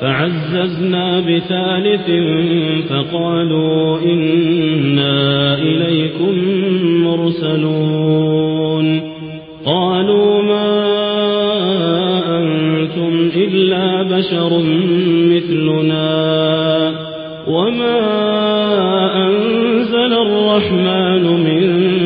فعززنا بثالث فقالوا إنا إليكم مرسلون. قالوا ما أنتم إلا بشر مثلنا وما أنزل الرحمن من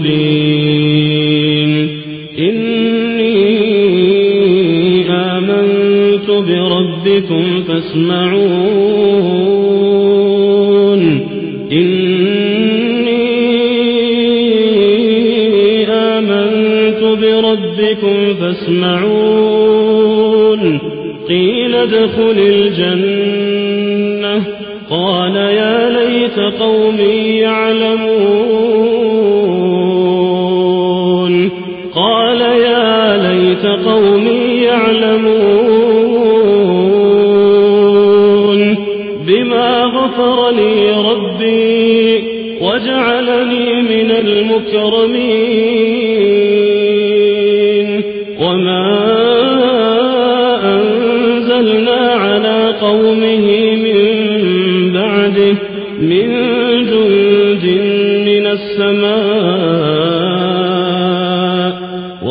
مبين إني آمنت بربكم فاسمعون. إني آمنت بربكم فاسمعون. قيل ادخل الجنة. قال يا ليت قومي يعلمون. قومي يعلمون بما غفر لي ربي وجعلني من المكرمين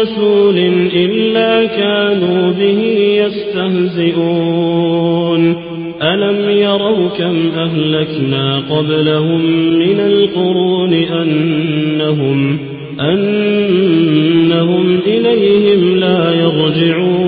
رسول إلا كانوا به يستهزئون. ألم يروا كم أهلكنا قبلهم من القرون أنهم أنهم إليهم لا يرجعون.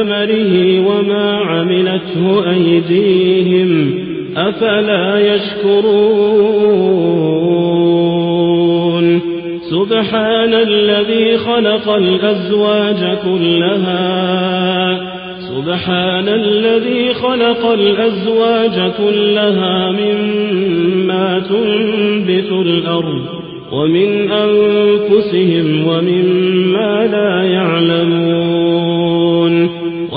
ثمره وما عملته أيديهم أفلا يشكرون سبحان الذي خلق الأزواج كلها سبحان الذي خلق الأزواج كلها مما تنبت الأرض ومن أنفسهم ومما لا يعلمون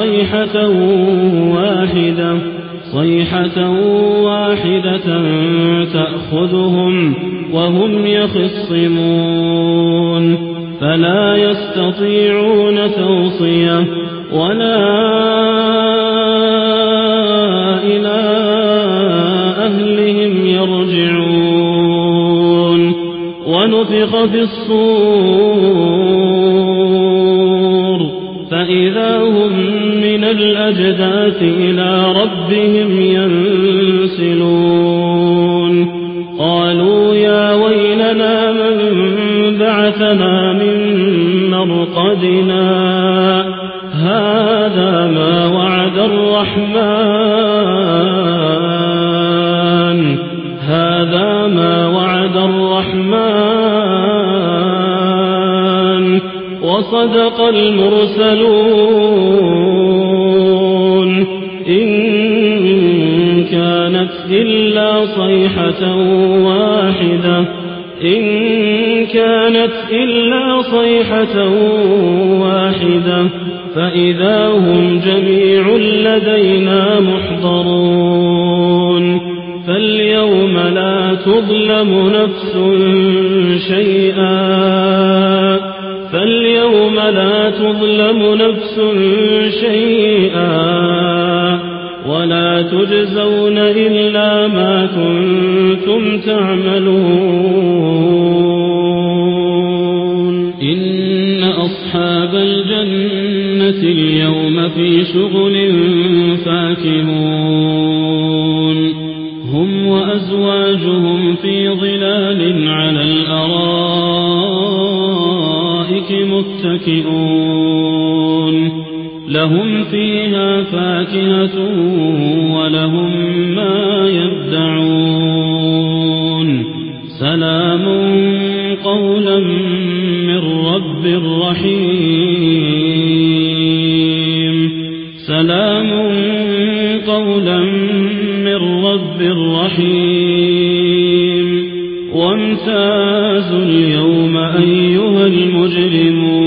صيحة واحدة صيحة واحدة تأخذهم وهم يخصمون. فلا يستطيعون توصية ولا إلى أهلهم يرجعون. ونفخ في الصور الأجداث إلى ربهم ينسلون. قالوا يا ويلنا من بعثنا من مرقدنا. هذا ما وعد الرحمن. هذا ما وعد الرحمن. وصدق المرسلون. صيحة واحدة. إن كانت إلا صيحة واحدة فإذا هم جميع لدينا محضرون. فاليوم لا تظلم نفس شيئا. فاليوم لا تظلم نفس شيئا. ولا تجزون إلا ما كنتم تعملون. إن أصحاب الجنة اليوم في شغل فاكهون. هم وأزواجهم في ظلال على الأرائك متكئون. لهم فيها فاكهة ولهم ما يدعون. سلام قولا من رب رحيم. سلام قولا من رب رحيم. وامتازوا اليوم أيها المجرمون.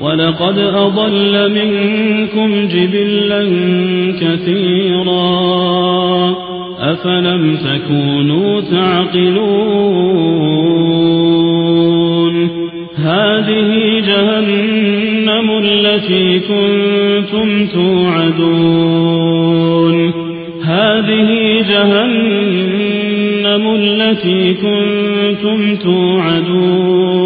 ولقد أضل منكم جبلا كثيرا. أفلم تكونوا تعقلون؟ هذه جهنم التي كنتم توعدون. هذه جهنم التي كنتم توعدون.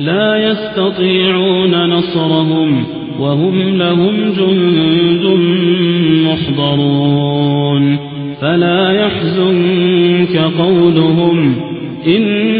لا يستطيعون نصرهم وهم لهم جند محضرون. فلا يحزنك قولهم إنا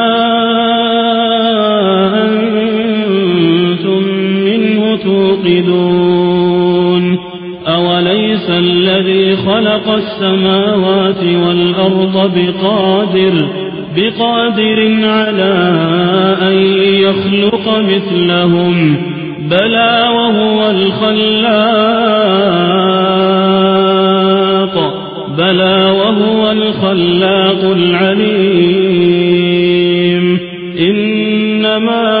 منه توقدون أوليس الذي خلق السماوات والأرض بقادر بقادر على أن يخلق مثلهم؟ بلى وهو الخلاق. بلى وهو الخلاق العليم. إنما